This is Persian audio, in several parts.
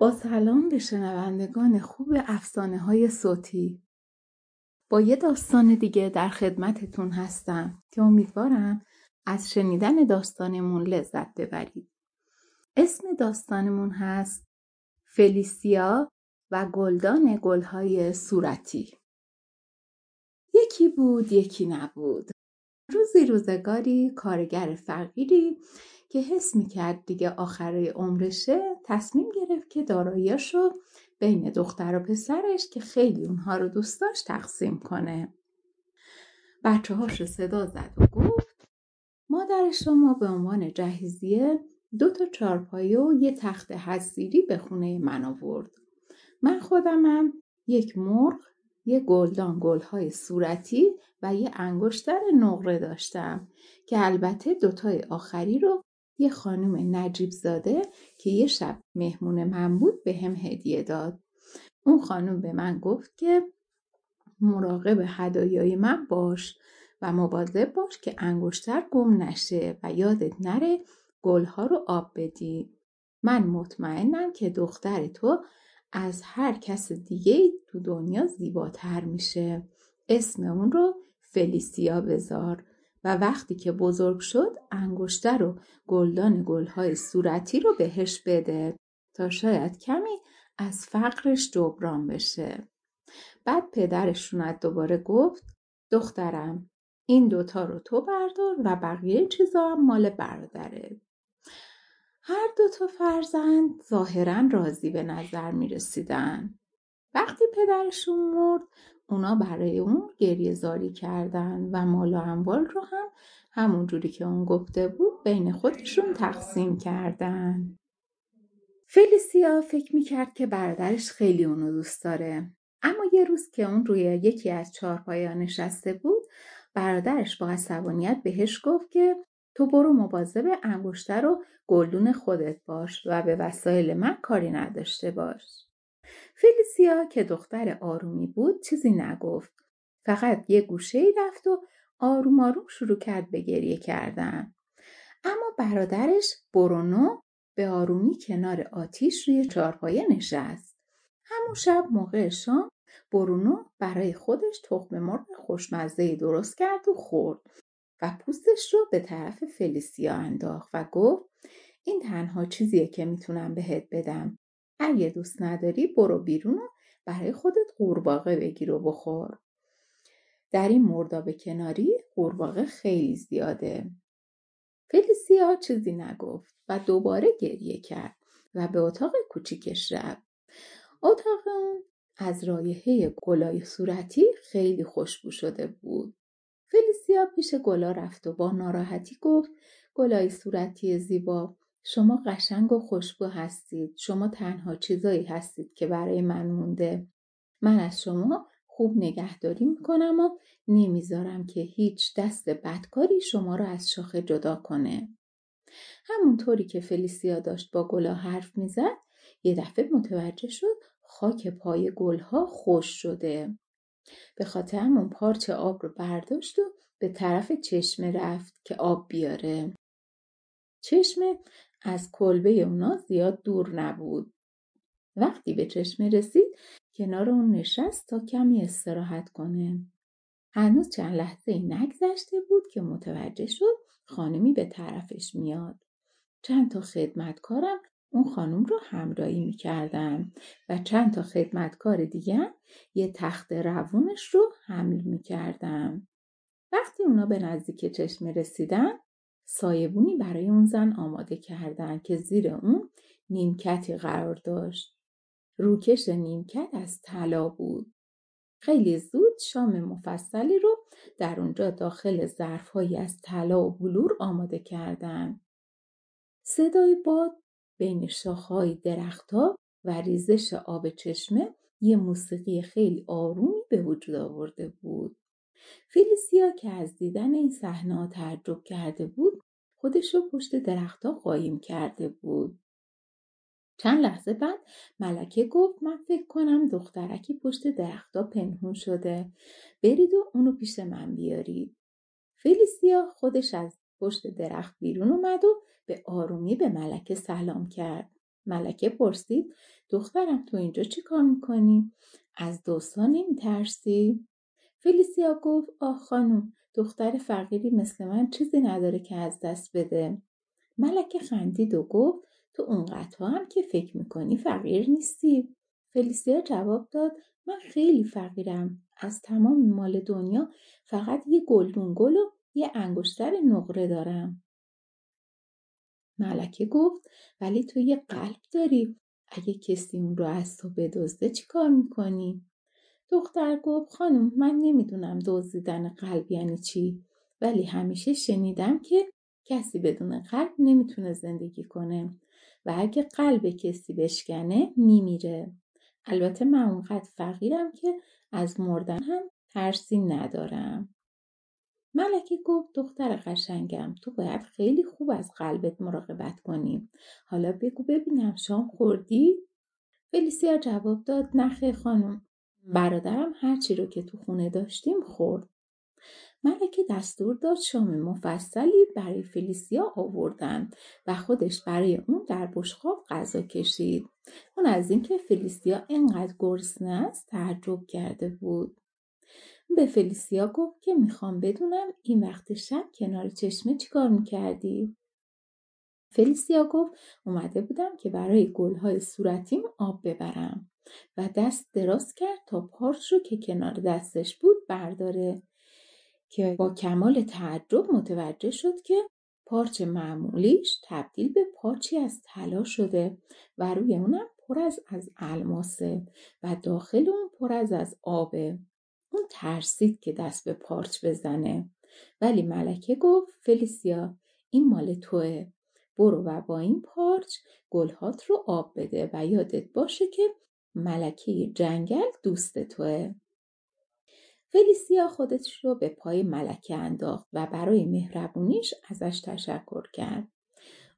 با سلام به شنوندگان خوب افسانه های صوتی. با یه داستان دیگه در خدمتتون هستم که امیدوارم از شنیدن داستانمون لذت ببرید. اسم داستانمون هست فلیسیا و گلدان گلهای صورتی. یکی بود یکی نبود. روزی روزگاری کارگر فقیری که حس می‌کرد دیگه آخره عمرشه تصمیم گرفت که داراییاشو بین دختر و پسرش که خیلی اونها رو دوست داشت تقسیم کنه. بچه هاش صدا زد و گفت مادر شما به عنوان جهیزیه دو تا چارپایه و یه تخت حسیری به خونه من آورد. من خودمم یک مرغ، یه گلدان گلهای صورتی و یه انگشتر نقره داشتم که البته دوتای آخری رو یه خانم نجیب زاده که یه شب مهمون من بود به هم هدیه داد. اون خانم به من گفت که مراقب هدایای من باش و مواظب باش که انگشتر گم نشه و یادت نره گلها رو آب بدی. من مطمئنم که دختر تو از هر کس دیگه تو دنیا زیباتر میشه. اسم اون رو فلیسیا بذار و وقتی که بزرگ شد انگشتر و گلدان گلهای صورتی رو بهش بده تا شاید کمی از فقرش جبران بشه. بعد پدرشون دوباره گفت دخترم این دوتا رو تو بردار و بقیه چیزا هم مال برادره. هر دوتا فرزند ظاهرا راضی به نظر می رسیدن. وقتی پدرشون مرد اونا برای اون گریه زاری کردن و مال و اموال رو هم همون جوری که اون گفته بود بین خودشون تقسیم کردن. فلیسیا فکر می‌کرد که برادرش خیلی اونو دوست داره. اما یه روز که اون روی یکی از چهارپایا نشسته بود برادرش با عصبانیت بهش گفت که تو برو مواظب انگشتر و گلدون خودت باش و به وسایل من کاری نداشته باش. فلیسیا که دختر آرومی بود چیزی نگفت. فقط یه گوشه ای رفت و آروم آروم شروع کرد به گریه کردن. اما برادرش برونو به آرومی کنار آتیش روی چارپایه نشست. همون شب موقع شام برونو برای خودش تخم مرغ خوشمزه درست کرد و خورد و پوستش رو به طرف فلیسیا انداخت و گفت این تنها چیزیه که می‌تونم بهت بدم اگه دوست نداری برو بیرون و برای خودت قورباغه بگیر و بخور. در این مرداب کناری قورباغه خیلی زیاده. فلیسیا چیزی نگفت و دوباره گریه کرد و به اتاق کوچیکش رفت. اتاق از رایحه گلای صورتی خیلی خوشبو شده بود. فلیسیا پیش گلا رفت و با ناراحتی گفت گلای صورتی زیبا شما قشنگ و خوشبو هستید. شما تنها چیزایی هستید که برای من مونده. من از شما خوب نگهداری می‌کنم و نمی‌ذارم که هیچ دست بدکاری شما را از شاخه جدا کنه. همونطوری که فلیسیا داشت با گلا حرف می‌زد یه دفعه متوجه شد خاک پای گلها خوش شده. به خاطر همون پارچه آب رو برداشت و به طرف چشمه رفت که آب بیاره. چشمه از کلبه اونا زیاد دور نبود. وقتی به چشمه رسید کنار اون نشست تا کمی استراحت کنه. هنوز چند لحظه نگذشته بود که متوجه شد خانمی به طرفش میاد. چند تا خدمتکارم اون خانم رو همراهی می‌کردن و چند تا خدمتکار دیگه یه تخت روونش رو حمل می‌کردن. وقتی اونا به نزدیک چشمه رسیدن سایبونی برای اون زن آماده کردن که زیر اون نیمکتی قرار داشت. روکش نیمکت از طلا بود. خیلی زود شام مفصلی رو در اونجا داخل ظرفهایی از طلا و بلور آماده کردن. صدای باد بین شاخهای درختها و ریزش آب چشمه یه موسیقی خیلی آرومی به وجود آورده بود. فلیسیا که از دیدن این صحنه تعجب کرده بود خودش رو پشت درختها قایم کرده بود. چند لحظه بعد ملکه گفت من فکر کنم دخترکی پشت درختها پنهون شده برید و اونو پیش من بیارید فلیسیا خودش از پشت درخت بیرون اومد و به آرومی به ملکه سلام کرد ملکه پرسید دخترم تو اینجا چی کار می‌کنی؟ از دوستان نمیترسی؟ فلیسیا گفت آه خانم دختر فقیری مثل من چیزی نداره که از دست بده. ملکه خندید و گفت تو اونقدرها هم که فکر می‌کنی فقیر نیستی. فلیسیا جواب داد من خیلی فقیرم. از تمام مال دنیا فقط یه گلدون گل و یه انگشتر نقره دارم. ملکه گفت ولی تو یه قلب داری. اگه کسی اون رو از تو بدزده چی کار می‌کنی؟ دختر گفت خانم من نمی‌دونم دزدیدن قلب یعنی چی ولی همیشه شنیدم که کسی بدون قلب نمی‌تونه زندگی کنه و اگه قلب کسی بشکنه میمیره. البته من اونقدر فقیرم که از مردن هم ترسی ندارم. ملکه گفت دختر قشنگم تو باید خیلی خوب از قلبت مراقبت کنی. حالا بگو ببینم شام خوردی؟ فلیسیا جواب داد نخه خانم برادرم هرچی رو که تو خونه داشتیم خورد. ملکه دستور داد شام مفصلی برای فلیسیا آوردن و خودش برای اون در بشقاب غذا کشید. اون از اینکه فلیسیا اینقدر گرسنه است تعجب کرده بود. به فلیسیا گفت که می‌خوام بدونم این وقت شب کنار چشمه چیکار می‌کردی؟ فلیسیا گفت اومده بودم که برای گلهای صورتیم آب ببرم. و دست دراز کرد تا پارچ رو که کنار دستش بود برداره که با کمال تعجب متوجه شد که پارچ معمولیش تبدیل به پارچی از طلا شده و روی اونم پر از از الماسه و داخل اون پر از از آبه. اون ترسید که دست به پارچ بزنه. ولی ملکه گفت فلیسیا این مال توه. برو و با این پارچ گلهات رو آب بده و یادت باشه که ملکه جنگل دوست توه. فلیسیا خودش رو به پای ملکه انداخت و برای مهربونیش ازش تشکر کرد.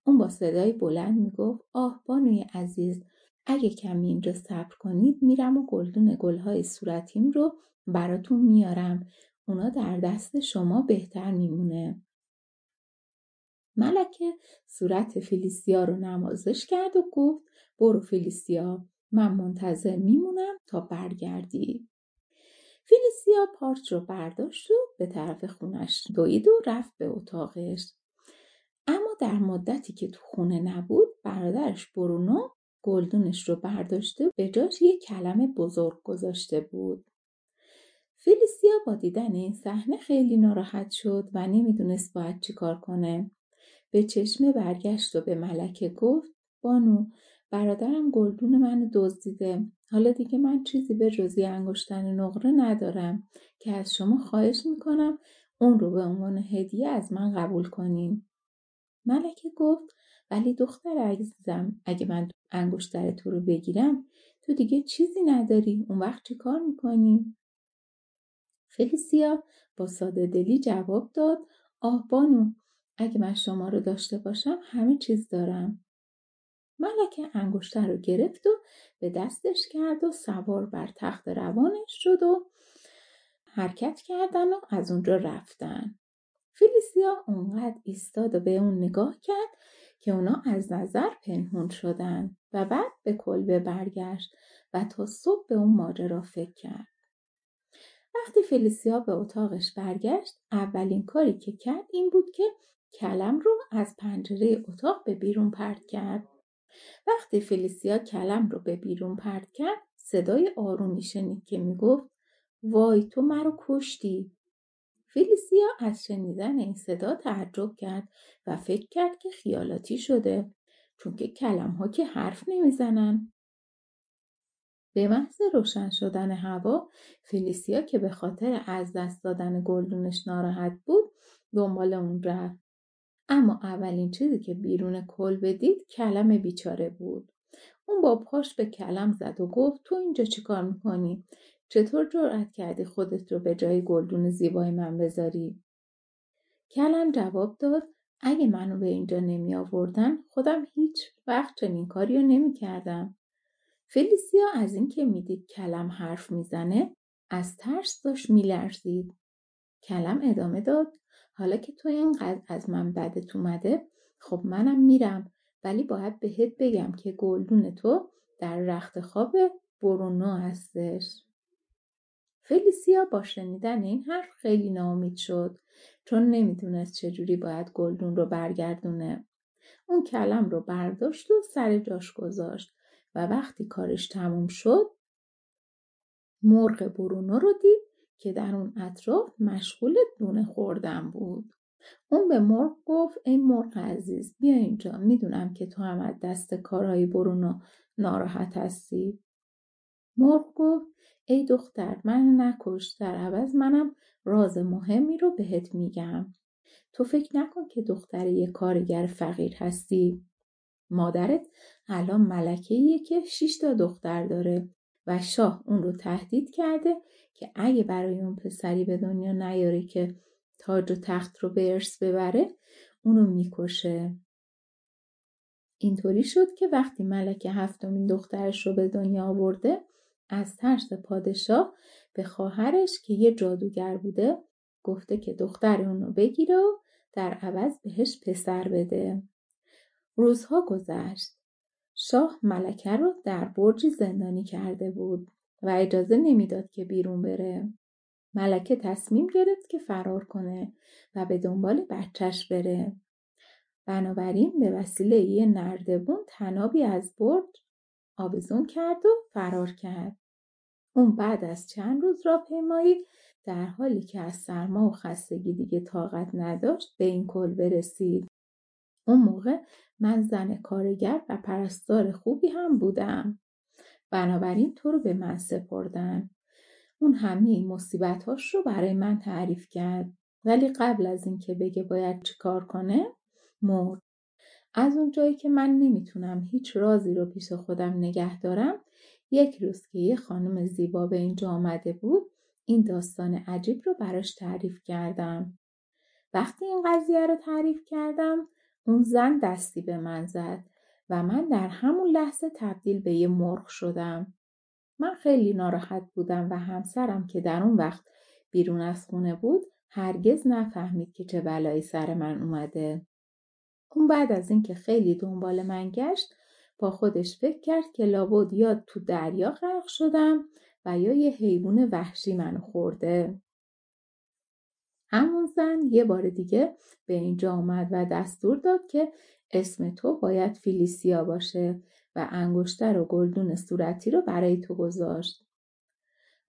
اون با صدای بلند می‌گفت آه بانوی عزیز اگه کمی اینجا صبر کنید میرم و گلدون گلهای صورتیم رو براتون میارم. اونا در دست شما بهتر میمونه. ملکه صورت فلیسیا رو نمازش کرد و گفت برو فلیسیا من منتظر میمونم تا برگردی. فلیسیا پارچ رو برداشت و به طرف خونش دوید و رفت به اتاقش. اما در مدتی که تو خونه نبود برادرش برونو گلدونش رو برداشته به جاش یک کلمه بزرگ گذاشته بود. فلیسیا با دیدن این صحنه خیلی ناراحت شد و نمی‌دونست باید چیکار کنه. به چشمه برگشت و به ملکه گفت بانو برادرم گلدون منو دزدیده. حالا دیگه من چیزی به جزی انگشتن نقره ندارم که از شما خواهش می‌کنم اون رو به عنوان هدیه از من قبول کنین. ملکه گفت ولی دختر عزیزم اگه من انگشتر تو رو بگیرم تو دیگه چیزی نداری. اون وقت چی کار می‌کنی؟ فلیسیا با ساده دلی جواب داد آه بانو اگه من شما رو داشته باشم همه چیز دارم. ملکه انگشتر رو گرفت و به دستش کرد و سوار بر تخت روانش شد و حرکت کردن و از اونجا رفتن. فلیسیا اونقدر ایستاد و به اون نگاه کرد که اونا از نظر پنهون شدن و بعد به کلبه برگشت و تا صبح به اون ماجرا فکر کرد. وقتی فلیسیا به اتاقش برگشت اولین کاری که کرد این بود که کلم رو از پنجره اتاق به بیرون پرت کرد وقتی فلیسیا کلم رو به بیرون پرت کرد صدای آرومی شنید که می‌گفت وای تو مرا کشتی فیلیسیا از شنیدن این صدا تعجب کرد و فکر کرد که خیالاتی شده چون که کلم ها که حرف نمی‌زنن. به محض روشن شدن هوا فلیسیا که به خاطر از دست دادن گلدونش ناراحت بود دنبال اون رفت اما اولین چیزی که بیرون کل بدید کلم بیچاره بود اون با پاش به کلم زد و گفت تو اینجا چیکار می‌کنی چطور جرأت کردی خودت رو به جای گلدون زیبای من بذاری کلم جواب داد اگه منو به اینجا نمی آوردن خودم هیچ وقت چنین کاری رو نمی کردم. فلیسیا از اینکه می‌دید کلم حرف می‌زنه از ترس داشت میلرزید. کلم ادامه داد حالا که تو اینقدر از من بدت اومده خب منم میرم ولی باید بهت بگم که گلدون تو در رخت خواب برونو هستش. فلیسیا با شنیدن این حرف خیلی ناامید شد چون نمی‌دونست چجوری باید گلدون رو برگردونه. اون کلم رو برداشت و سر جاش گذاشت و وقتی کارش تموم شد مرغ برونو رو دید که در اون اطراف مشغول دونه خوردن بود. اون به مرغ گفت ای مرغ عزیز بیا اینجا می‌دونم که تو هم از دست کارهای برونو ناراحت هستی. مرغ گفت ای دختر من نکش در عوض منم راز مهمی رو بهت میگم تو فکر نکن که دختر یه کارگر فقیر هستی مادرت الان ملکه که شش تا دختر داره و شاه اون رو تهدید کرده که اگه برای اون پسری به دنیا نیاره که تاج و تخت رو به ارث ببره اونو می‌کشه اینطوری شد که وقتی ملکه هفتمین دخترش رو به دنیا آورده از ترس پادشاه به خواهرش که یه جادوگر بوده گفته که دختر اونو بگیره و در عوض بهش پسر بده. روزها گذشت. شاه ملکه رو در برجی زندانی کرده بود و اجازه نمی‌داد که بیرون بره. ملکه تصمیم گرفت که فرار کنه و به دنبال بچهش بره. بنابراین به وسیله یه نردبون تنابی از برج آویزون کرد و فرار کرد. اون بعد از چند روز راهپیمایی در حالی که از سرما و خستگی دیگه طاقت نداشت به این کل برسید. اون موقع من زن کارگر و پرستار خوبی هم بودم. بنابراین تو رو به من سپردن. اون همه مصیبتاش رو برای من تعریف کرد. ولی قبل از اینکه بگه باید چیکار کنه مرد. از اون جایی که من نمی‌تونم هیچ رازی رو پیش خودم نگه دارم یک روز که یه خانم زیبا به اینجا آمده بود این داستان عجیب رو براش تعریف کردم. وقتی این قضیه رو تعریف کردم اون زن دستی به من زد و من در همون لحظه تبدیل به یه مرغ شدم. من خیلی ناراحت بودم و همسرم که در اون وقت بیرون از خونه بود هرگز نفهمید که چه بلایی سر من اومده. اون بعد از اینکه خیلی دنبال من گشت با خودش فکر کرد که لابد یا تو دریا غرق شدم و یا یه حیوان وحشی منو خورده. همون زن یه بار دیگه به اینجا آمد و دستور داد که اسم تو باید فیلیسیا باشه و انگشتر و گلدون صورتی رو برای تو گذاشت.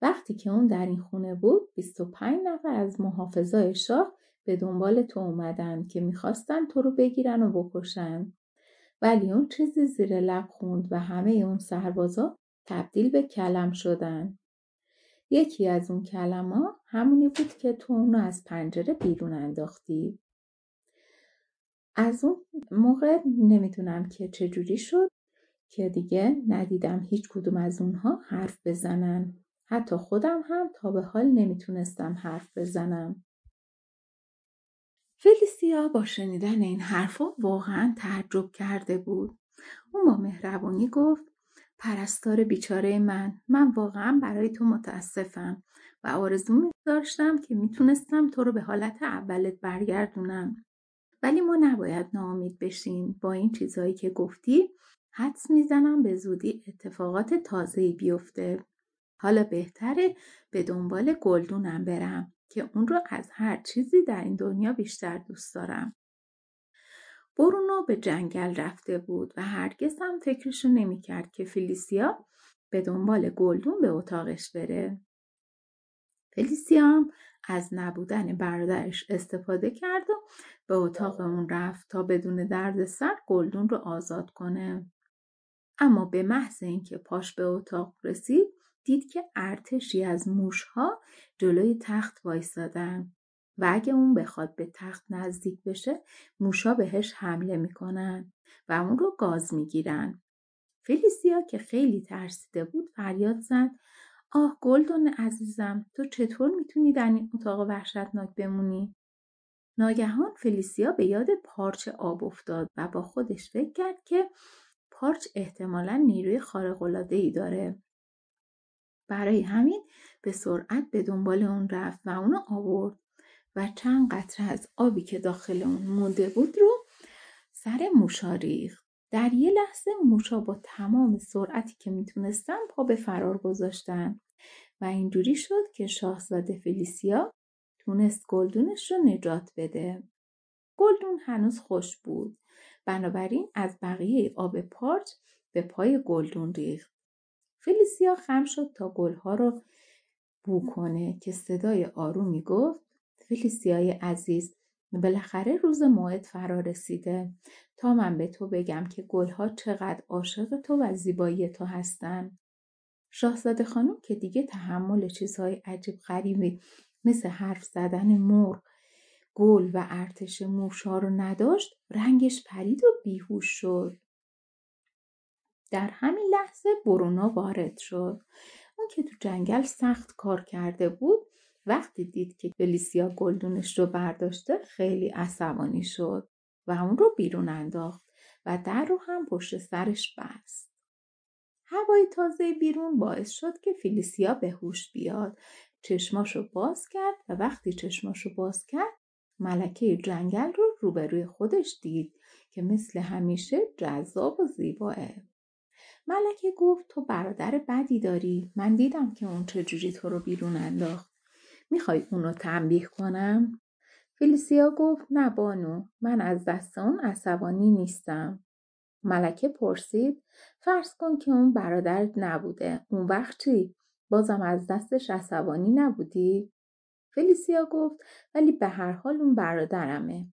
وقتی که اون در این خونه بود 25 نفر از محافظای شاه به دنبال تو اومدن که می‌خواستن تو رو بگیرن و بکشن. ولی اون چیزی زیر لب خوند و همه اون سربازا تبدیل به کلم شدن. یکی از اون کلما همونی بود که تو اونو از پنجره بیرون انداختی. از اون موقع نمی‌دونم که چجوری شد که دیگه ندیدم هیچ کدوم از اونها حرف بزنن. حتی خودم هم تا به حال نمی‌تونستم حرف بزنم. فلیسیا با شنیدن این حرفا واقعا تعجب کرده بود. اون با مهربانی گفت پرستار بیچاره من. من واقعا برای تو متاسفم و آرزو داشتم که می‌تونستم تو رو به حالت اولت برگردونم. ولی ما نباید ناامید بشیم. با این چیزهایی که گفتی حدس می‌زنم به زودی اتفاقات تازه‌ای بیفته. حالا بهتره به دنبال گلدونم برم که اون رو از هر چیزی در این دنیا بیشتر دوست دارم. برونو به جنگل رفته بود و هرگز هم فکرشو نمی‌کرد که فلیسیا به دنبال گلدون به اتاقش بره. فلیسیا هم از نبودن برادرش استفاده کرد و به اتاق اون رفت تا بدون درد سر گلدون رو آزاد کنه. اما به محض اینکه پاش به اتاق رسید دید که ارتشی از موشها جلوی تخت وایستادن و اگه اون بخواد به تخت نزدیک بشه موشا بهش حمله می‌کنن و اون رو گاز می‌گیرن. فلیسیا که خیلی ترسیده بود فریاد زد آه گلدون عزیزم تو چطور می‌تونی در این اتاق وحشتناک بمونی؟ ناگهان فلیسیا به یاد پارچ آب افتاد و با خودش فکر کرد که پارچ احتمالا نیروی خارق‌العاده ای داره. برای همین به سرعت به دنبال اون رفت و اونو آورد و چند قطره از آبی که داخل اون مونده بود رو سر موشا ریخت. در یه لحظه موشا با تمام سرعتی که می‌تونستن پا به فرار گذاشتن و اینجوری شد که شاهزاده فلیسیا تونست گلدونش رو نجات بده. گلدون هنوز خوش بود. بنابراین از بقیه آب پارچ به پای گلدون ریخت. فلیسیا خم شد تا گلها رو بو کنه که صدای آرومی گفت فلیسیای عزیز. بالاخره روز موعد فرا رسیده. تا من به تو بگم که گلها چقدر عاشق تو و زیبایی تو هستن. شاهزاده خانم که دیگه تحمل چیزهای عجیب غریبی مثل حرف زدن مرغ گل و ارتش موشا رو نداشت رنگش پرید و بیهوش شد. در همین لحظه برونا وارد شد. اون که تو جنگل سخت کار کرده بود وقتی دید که فلیسیا گلدونش رو برداشته خیلی عصبانی شد و اون رو بیرون انداخت و در رو هم پشت سرش بست. هوای تازه بیرون باعث شد که فلیسیا به هوش بیاد. چشماشو باز کرد و وقتی چشماشو باز کرد ملکه جنگل رو روبروی خودش دید که مثل همیشه جذاب و زیباه. ملکه گفت تو برادر بدی داری. من دیدم که اون چجوری تو رو بیرون انداخت. می‌خوای اونو تنبیه کنم؟ فلیسیا گفت نه بانو من از دست اون عصبانی نیستم. ملکه پرسید فرض کن که اون برادرت نبوده اون وقت چی؟ بازم از دستش عصبانی نبودی؟ فلیسیا گفت ولی به هر حال اون برادرمه.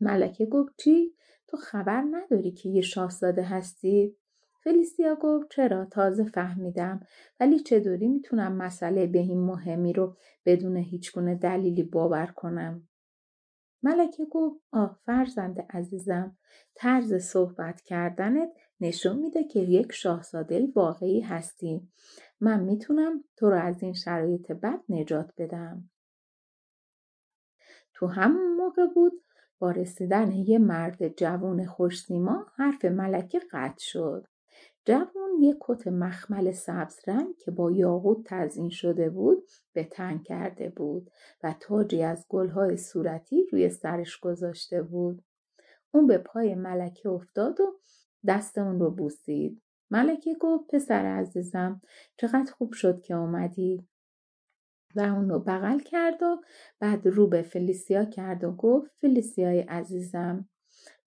ملکه گفت چی؟ تو خبر نداری که یه شاهزاده هستی؟ فلیسیا گفت چرا؟ تازه فهمیدم. ولی چطوری می‌تونم مسئله به این مهمی رو بدون هیچگونه دلیلی باور کنم؟ ملکه گفت آه فرزند عزیزم طرز صحبت کردنت نشون میده که یک شاهزاده واقعی هستی. من می‌تونم تو رو از این شرایط بد نجات بدم. تو همون موقع بود با رسیدن یه مرد جوان خوشسیما حرف ملکه قطع شد. جوان یک کت مخمل سبز رنگ که با یاقوت تزین شده بود به تن کرده بود و تاجی از گلهای صورتی روی سرش گذاشته بود. اون به پای ملکه افتاد و دست اون رو بوسید. ملکه گفت پسر عزیزم چقدر خوب شد که اومدی و اون رو بغل کرد و بعد رو به فلیسیا کرد و گفت فلیسیای عزیزم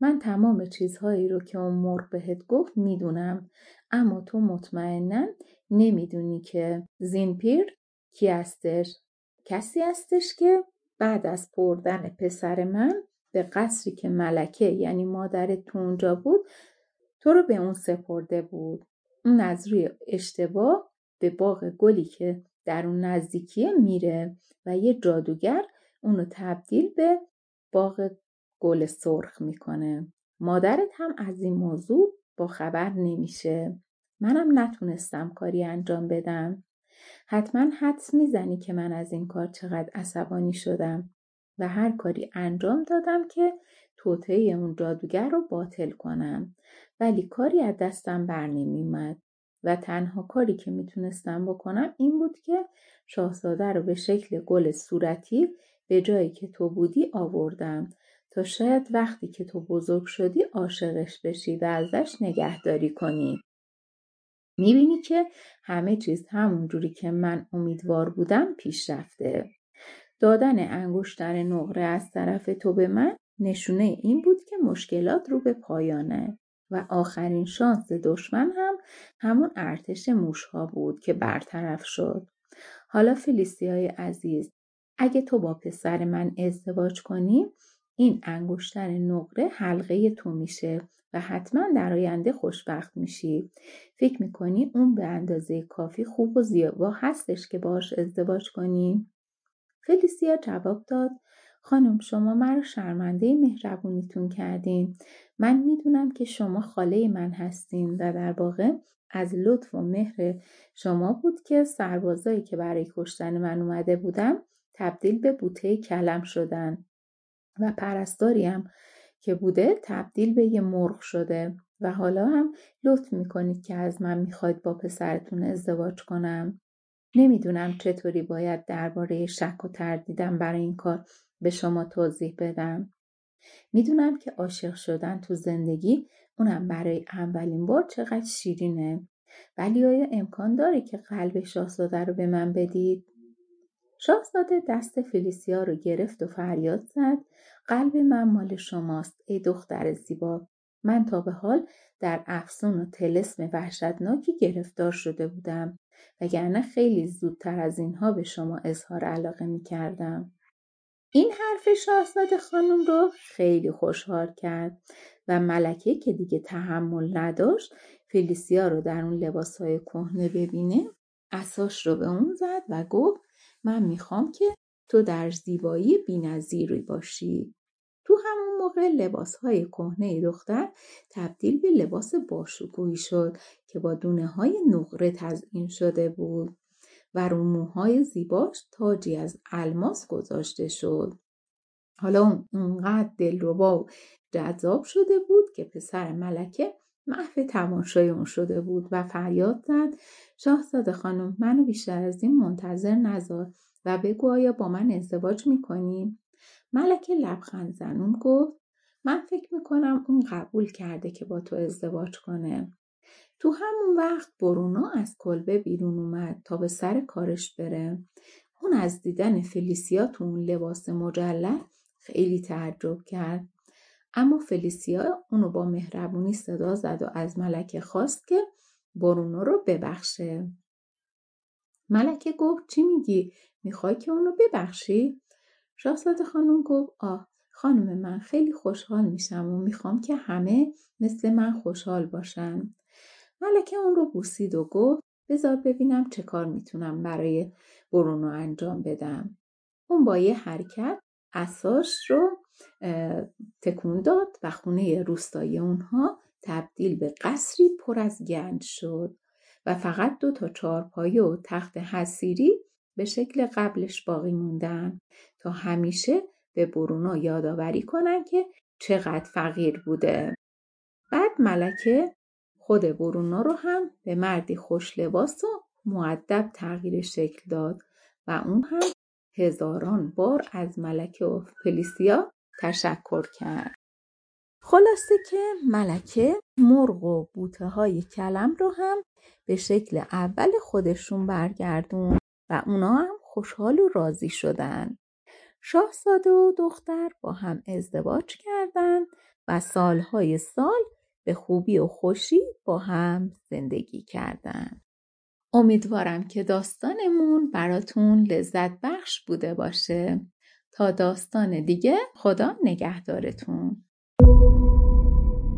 من تمام چیزهایی رو که اون مرغ بهت گفت می‌دونم. اما تو مطمئنا نمی‌دونی که زینپیر کی هستش. کسی هستش که بعد از بردن پسر من به قصری که ملکه یعنی مادرت تو اونجا بود تو رو به اون سپرده بود. اون از روی اشتباه به باغ گلی که در اون نزدیکیه میره و یه جادوگر اونو تبدیل به باغ گل سرخ می‌کنه. مادرت هم از این موضوع با خبر نمیشه. منم نتونستم کاری انجام بدم. حتما حدس می‌زنی که من از این کار چقدر عصبانی شدم و هر کاری انجام دادم که توطعه اون جادوگر رو باطل کنم. ولی کاری از دستم بر نمیومد و تنها کاری که می‌تونستم بکنم این بود که شاهزاده رو به شکل گل صورتی به جایی که تو بودی آوردم. تا شاید وقتی که تو بزرگ شدی عاشقش بشی و ازش نگهداری کنی. می‌بینی که همه چیز همون جوری که من امیدوار بودم پیش رفته. دادن انگشتر نقره از طرف تو به من نشونه این بود که مشکلات رو به پایانه و آخرین شانس دشمن هم همون ارتش موشها بود که برطرف شد. حالا فلیسیای عزیز اگه تو با پسر من ازدواج کنی این انگشتر نقره حلقه تو میشه و حتما در آینده خوشبخت میشی. فکر می‌کنی اون به اندازه کافی خوب و زیبا هستش که باش ازدواج کنی؟ فلیسیا جواب داد. خانم شما مرا شرمنده مهربونیتون کردین. من می‌دونم که شما خاله من هستین و در واقع از لطف و مهر شما بود که سربازایی که برای کشتن من اومده بودم تبدیل به بوته کلم شدن. و پرستاریم که بوده تبدیل به یه مرغ شده. و حالا هم لطف می‌کنید که از من می‌خواید با پسرتون ازدواج کنم. نمی‌دونم چطوری باید درباره شک و تردیدم برای این کار به شما توضیح بدم. می‌دونم که عاشق شدن تو زندگی اونم برای اولین بار چقدر شیرینه. ولی آیا امکان داره که قلب شاهزاده رو به من بدید؟ شاهزاده دست فلیسیا رو گرفت و فریاد زد قلب من مال شماست ای دختر زیبا من تا به حال در افسون و تلسم وحشتناکی گرفتار شده بودم وگرنه خیلی زودتر از اینها به شما اظهار علاقه می کردم. این حرف شاهزاده خانم رو خیلی خوشحال کرد و ملکه که دیگه تحمل نداشت فلیسیا رو در اون لباسهای کهنه ببینه اساش رو به اون زد و گفت من می‌خوام که تو در زیبایی بینظیری باشی. تو همون موقع لباس های کهنه دختر تبدیل به لباس باشکوهی شد که با دونه های نقره تزئین شده بود و رو موهای زیباش تاجی از الماس گذاشته شد. حالا اون اونقدر دلربا و جذاب شده بود که پسر ملکه محو تماشای اون شده بود و فریاد زد شاهزاده خانم منو بیشتر از این منتظر نذار و بگو آیا با من ازدواج می‌کنی؟ ملکه لبخند زنون گفت من فکر می‌کنم اون قبول کرده که با تو ازدواج کنه. تو همون وقت برونو از کلبه بیرون اومد تا به سر کارش بره. اون از دیدن فلیسیا تو اون لباس مجلل خیلی تعجب کرد. اما فلیسیا اونو با مهربونی صدا زد و از ملکه خواست که برونو رو ببخشه. ملکه گفت چی میگی؟ می‌خوای که اونو ببخشی؟ شاهزاده خانم گفت آه خانم من خیلی خوشحال میشم و می‌خوام که همه مثل من خوشحال باشن. ملکه اون رو بوسید و گفت بذار ببینم چه کار می‌تونم برای برونو انجام بدم. اون با یه حرکت اساش رو تکون داد و خونه روستایی اونها تبدیل به قصری پر از گنج شد و فقط دو تا چارپایه و تخت حسیری به شکل قبلش باقی موندن تا همیشه به برونو یادآوری کنن که چقدر فقیر بوده. بعد ملکه خود برونو رو هم به مردی خوش لباس و معدب تغییر شکل داد و اون هم هزاران بار از ملکه و فلیسیا تشکر کرد. خلاصه که ملکه مرغ و بوته های کلم رو هم به شکل اول خودشون برگردون و اونا هم خوشحال و راضی شدن. شاهزاده و دختر با هم ازدواج کردند و سالهای سال به خوبی و خوشی با هم زندگی کردند. امیدوارم که داستانمون براتون لذت بخش بوده باشه. تا داستان دیگه خدا نگهدارتون.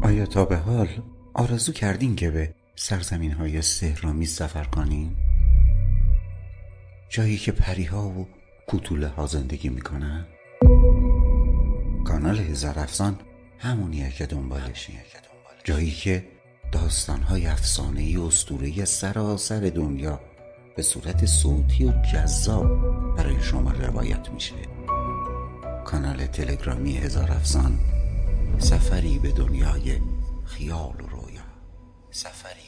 آیا تا به حال آرزو کردین که به سرزمین های سهرامی سفر کنین؟ جایی که پریها و کوتوله ها زندگی می‌کنن؟ کانال هزار افسان همونیه که دنبالشی جایی که داستان های افسانه ای اسطوره سراسر دنیا به صورت صوتی و جذاب برای شما روایت میشه کانال تلگرامی هزار افسان سفری به دنیای خیال و رویا. سفری.